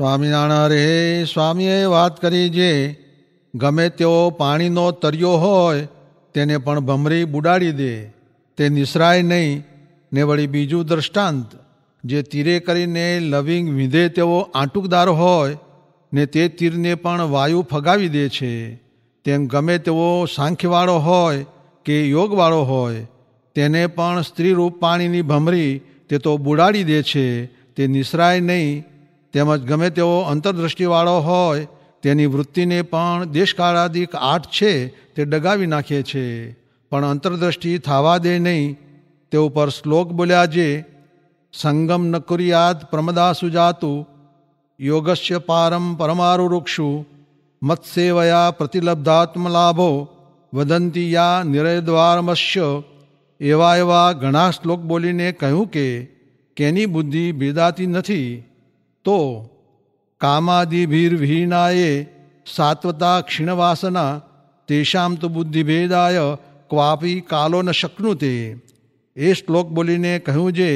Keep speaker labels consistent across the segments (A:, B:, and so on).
A: સ્વામિનારાયણ રે સ્વામીએ વાત કરી જે ગમે તેઓ પાણીનો તરિયો હોય તેને પણ ભમરી બુડાડી દે. તે નિસરાય નહીં, ને વળી બીજું દ્રષ્ટાંત, જે તીરે કરીને લવિંગ વિંધે તેવો આંટુકદાર હોય, ને તે તીરને પણ વાયુ ફગાવી દે છે. તેમ ગમે તેવો સાંખ્યવાળો હોય કે યોગવાળો હોય, તેને પણ સ્ત્રીરૂપ પાણીની ભમરી તે તો બુડાડી દે છે. તે નિસરાય નહીં તેમજ ગમે તેવો અંતરદ્રષ્ટિવાળો હોય, તેની વૃત્તિને પણ દેશકાળાદિક આઠ છે તે ડગાવી નાખે છે. પણ અંતરદ્રષ્ટિ થવા દે નહીં, તે ઉપર શ્લોક બોલ્યા જે, સંગમ ન કુરિયાદ પ્રમદા સુજાતું યોગસ્ય પારમ પરમારુરુક્ષુ મત્સેવયા પ્રતિલબ્ધાત્મલાભો, વદંતી યા નિરયદ્વારમશ્ય એવા એવા ઘણા શ્લોક બોલીને કહ્યું કે, કેની બુદ્ધિ ભેદાતી નથી. તો કામાદિભીર્વિહીનાએ સાત્વતા ક્ષીણવાસના તેષામ તો બુદ્ધિભેદાય ક્વાપી કાલો ન શક્નુતે એ શ્લોક બોલીને કહ્યું જે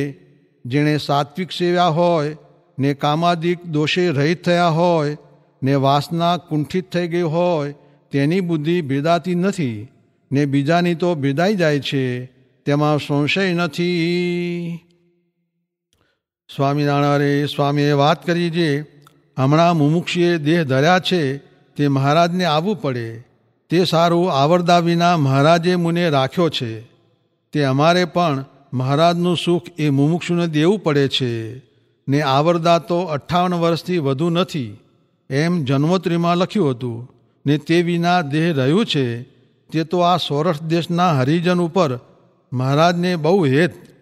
A: જેણે સાત્વિક સેવ્યા હોય ને કામાદિક દોષે રહિત થયા હોય ને વાસના કુંઠિત થઈ ગઈ હોય તેની બુદ્ધિ ભેદાતી નથી ને બીજાની તો ભેદાઈ જાય છે તેમાં સંશય નથી સ્વામિનારાયણે સ્વામીએ વાત કરી જે હમણાં મુમુક્ષીએ દેહ ધર્યા છે, તે મહારાજને આવવું પડે. તે સારું આવરદા વિના મહારાજે મુને રાખ્યો છે. તે અમારે પણ મહારાજનું સુખ એ મુમુક્ષુને દેવું પડે છે. ને આવરદા તો અઠ્ઠાવન વર્ષથી વધુ નથી. એમ જન્મોત્રીમાં લખ્યું હતું. ને તે વિના દેહ રહ્યું છે. તે તો આ સૌરાષ્ટ્ર દેશના હરિજન ઉપર મહારાજને બહુ હેત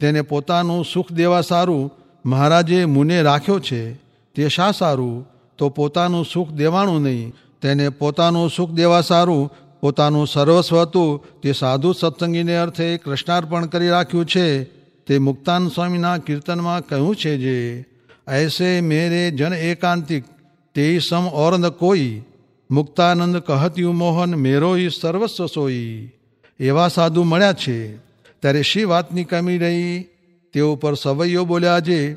A: તેને પોતાનું સુખ દેવા સારું મહારાજે મુને રાખ્યો છે, તે શા સારું? તો પોતાનું સુખ દેવાનું નહીં, તેને પોતાનું સુખ દેવા સારું, પોતાનું સર્વસ્વ હતું, તે સાધુ સત્સંગીને અર્થે કૃષ્ણાર્પણ કરી રાખ્યું છે, તે મુક્તાન સ્વામીના કીર્તનમાં કહ્યું છે જે, એસે મેરે જન એકાંતિક તે સમ ઓર કોઈ, મુક્તાનંદ કહત્યું મોહન મેરોઈ સર્વસ્વ સોઈ. એવા સાધુ મળ્યા છે. ત્યારે શી વાતની કમી રહી? તે ઉપર સવૈયો બોલ્યા જે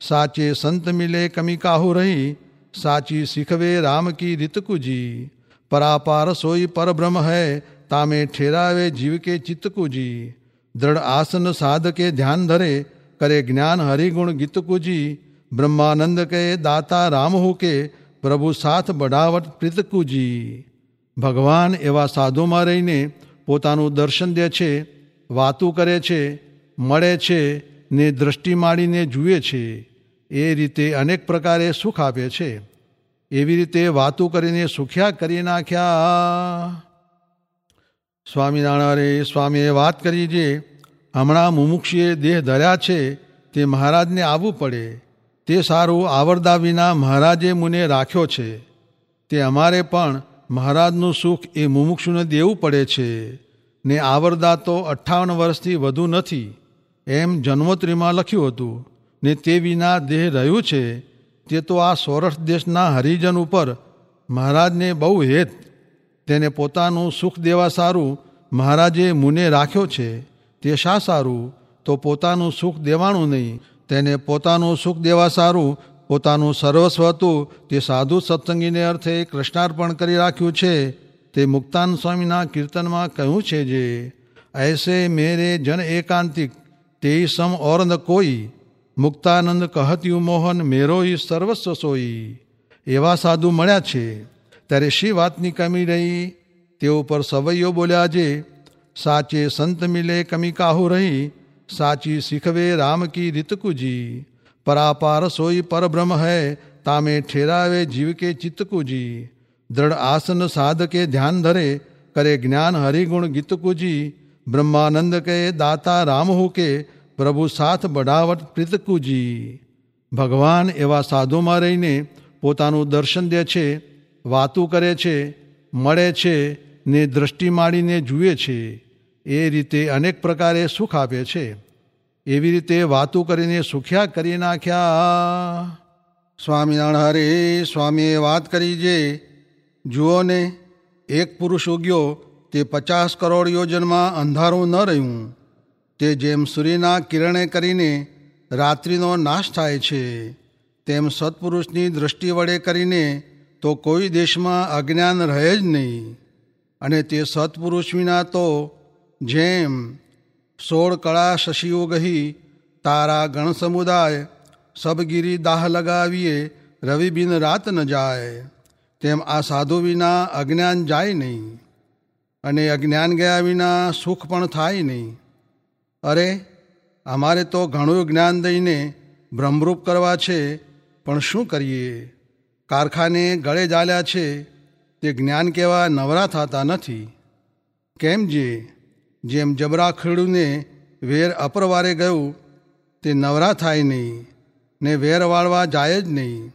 A: સાચે સંત મિલે કમી કાહુ રહી? સાચી શીખવે રામ કી રીતકુજી પરાપાર સોઈ પરબ્રહ્મ હૈ, તામે ઠેરાવે જીવ કે ચિત્તકુજી દ્રઢ આસન સાધકે ધ્યાન ધરે, કરે જ્ઞાન હરિગુણ ગીતકુજી બ્રહ્માનંદ કે દાતા રામ હો કે, પ્રભુ સાથ બઢાવટ પ્રીતકુજી ભગવાન એવા સાધુમાં રહીને પોતાનું દર્શન દે છે વાતું કરે છે, મળે છે ને દ્રષ્ટિ માડીને જુએ છે, એ રીતે અનેક પ્રકારે સુખ આપે છે. એવી રીતે વાતું કરીને સુખ્યા કરી નાખ્યા. સ્વામિનારાયણે, સ્વામીએ વાત કરી જે હમણાં મુમુક્ષીએ દેહ ધર્યા છે, તે મહારાજને આવવું પડે. તે સારું આવરદા વિના મહારાજે મુને રાખ્યો છે. તે અમારે પણ મહારાજનું સુખ એ મુમુક્ષુને દેવું પડે છે. ને આવરદા તો અઠ્ઠાવન વર્ષથી વધુ નથી, એમ જન્મોત્રીમાં લખ્યું હતું. ને તે વિના દેહ રહ્યું છે, તે તો આ સૌરાષ્ટ્ર દેશના હરિજન ઉપર મહારાજને બહુ હેત. તેને પોતાનું સુખ દેવા સારું મહારાજે મુને રાખ્યો છે, તે શા સારું? તો પોતાનું સુખ દેવાનું નહીં, તેને પોતાનું સુખ દેવા સારું, પોતાનું સર્વસ્વ હતું, તે સાધુ સત્સંગીને અર્થે કૃષ્ણાર્પણ કરી રાખ્યું છે. તે મુક્તાન સ્વામીના કીર્તનમાં કહ્યું છે જે, એસે મેરે જન એકાંતિક તે સમ ઓર કોઈ, મુક્તાનંદ કહત્યું મોહન મેરોઈ સર્વસ્વ સોઈ. એવા સાધુ મળ્યા છે. ત્યારે શી વાતની કમી રહી? તે ઉપર સવૈયો બોલ્યા જે, સાચે સંત મિલે કમી કાહુ રહી? સાચી શીખવે રામ કી રીતકુજી પરાપાર સોઈ પરબ્રહ્મ હૈ, તામે ઠેરાવે જીવ કે ચિત્તકુજી દ્રઢ આસન સાધકે ધ્યાન ધરે, કરે જ્ઞાન હરિગુણ ગીતકુજી બ્રહ્માનંદ કહે દાતા રામ હુ કે પ્રભુ સાથ બઢાવટ પ્રીતકુજી ભગવાન એવા સાધુમાં રહીને પોતાનું દર્શન દે છે, વાતું કરે છે, મળે છે, ને દ્રષ્ટિ માણીને જુએ છે. એ રીતે અનેક પ્રકારે સુખ આપે છે. એવી રીતે વાતું કરીને સુખ્યા કરી નાખ્યા. સ્વામિનારાયણ હરે, સ્વામીએ વાત કરી જે જુઓ ને એક પુરુષ ઉગ્યો, તે પચાસ કરોડ યોજનમાં અંધારું ન રહ્યું. તે જેમ સૂર્યના કિરણે કરીને રાત્રિનો નાશ થાય છે, તેમ સત્પુરુષની દૃષ્ટિ વડે કરીને તો કોઈ દેશમાં અજ્ઞાન રહે જ નહીં. અને તે સત્પુરુષ વિના તો જેમ સોળ કળા શશીઓ ગહી, તારા ગણ સમુદાય, સબગીરી દાહ લગાવીએ, રવિ બિન રાત ન જાય. તેમ આ સાધુ વિના અજ્ઞાન જાય નહીં અને અજ્ઞાન ગયા વિના સુખ પણ થાય નહીં. અરે, અમારે તો ઘણું જ્ઞાન દઈને ભ્રમરૂપ કરવા છે, પણ શું કરીએ? કારખાને ગળે જાલ્યા છે, તે જ્ઞાન કહેવા નવરા થતા નથી. કેમ જે? જેમ જબરા ખેડૂને વેર અપરવારે ગયું, તે નવરા થાય નહીં, ને વેર વાળવા જાય જ નહીં.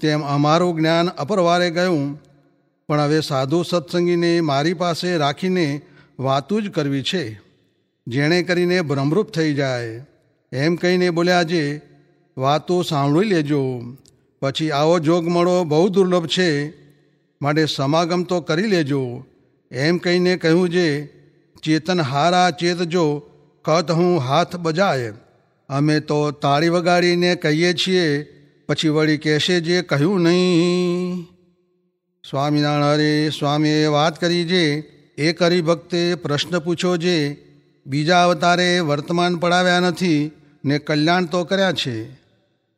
A: તેમ અમારું જ્ઞાન અપરવારે ગયું, પણ હવે સાધુ સત્સંગીને મારી પાસે રાખીને વાતું જ કરવી છે. જેણે કરીને ભ્રમરૂપ થઈ જાય. એમ કહીને બોલ્યા જે વાતો સાંભળી લેજો. પછી આવો જોગ મળો બહુ દુર્લભ છે. માટે સમાગમ તો કરી લેજો. એમ કહીને કહ્યું જે, ચેતન હારા ચેતજો કત હું હાથ બજાય. અમે તો તાળી વગાડીને કહીએ છીએ પછી વળી કહેશે જે કહ્યું નહીં. સ્વામિનારાયણ હરે સ્વામીએ વાત કરી જે, એ કરી ભક્તે પ્રશ્ન પૂછ્યો જે, બીજા અવતારે વર્તમાન પડાવ્યા નથી, ને કલ્યાણ તો કર્યા છે.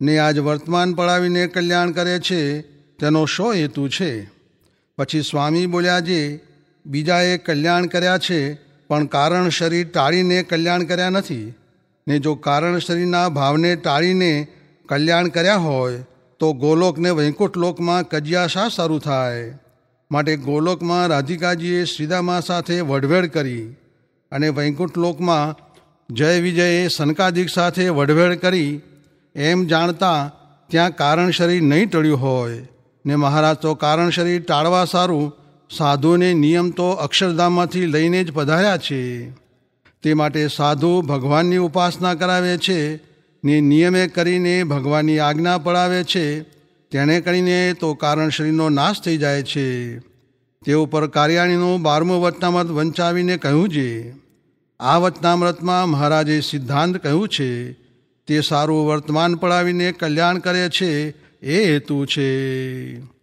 A: ને આજ વર્તમાન પડાવીને કલ્યાણ કરે છે, તેનો શો હેતુ છે? પછી સ્વામી બોલ્યા જે, બીજાએ કલ્યાણ કર્યા છે, પણ કારણ શરીર ટાળીને કલ્યાણ કર્યા નથી. ને જો કારણ શરીરના ભાવને ટાળીને કલ્યાણ કર્યા હોય તો ગોલોકને વૈકુંઠલોકમાં કજિયા શા શરૂ થાય. માટે ગોલોકમાં રાધિકાજીએ શ્રીદામા સાથે વઢવેડ કરી અને વૈકુંઠલોકમાં જય વિજયે સનકાદિક સાથે વઢવેડ કરી. એમ જાણતા ત્યાં કારણ શરીર નહીં ટળ્યું હોય ને મહારાજ તો કારણ શરીર ટાળવા સારું સાધુને નિયમ તો અક્ષરધામમાંથી લઈને જ પધાર્યા છે. તે માટે સાધુ ભગવાનની ઉપાસના કરાવે છે ને નિયમે કરીને ભગવાનની આજ્ઞા પડાવે છે, તેણે કરીને તો કારણ શરીરનો નાશ થઈ જાય છે. તે ઉપર કાર્યાણીનું બારમું વચનામૃત વંચાવીને કહ્યું છે, આ વચનામૃતમાં મહારાજે સિદ્ધાંત કહ્યું છે, તે સારું વર્તમાન પડાવીને કલ્યાણ કરે છે, એ હેતુ છે.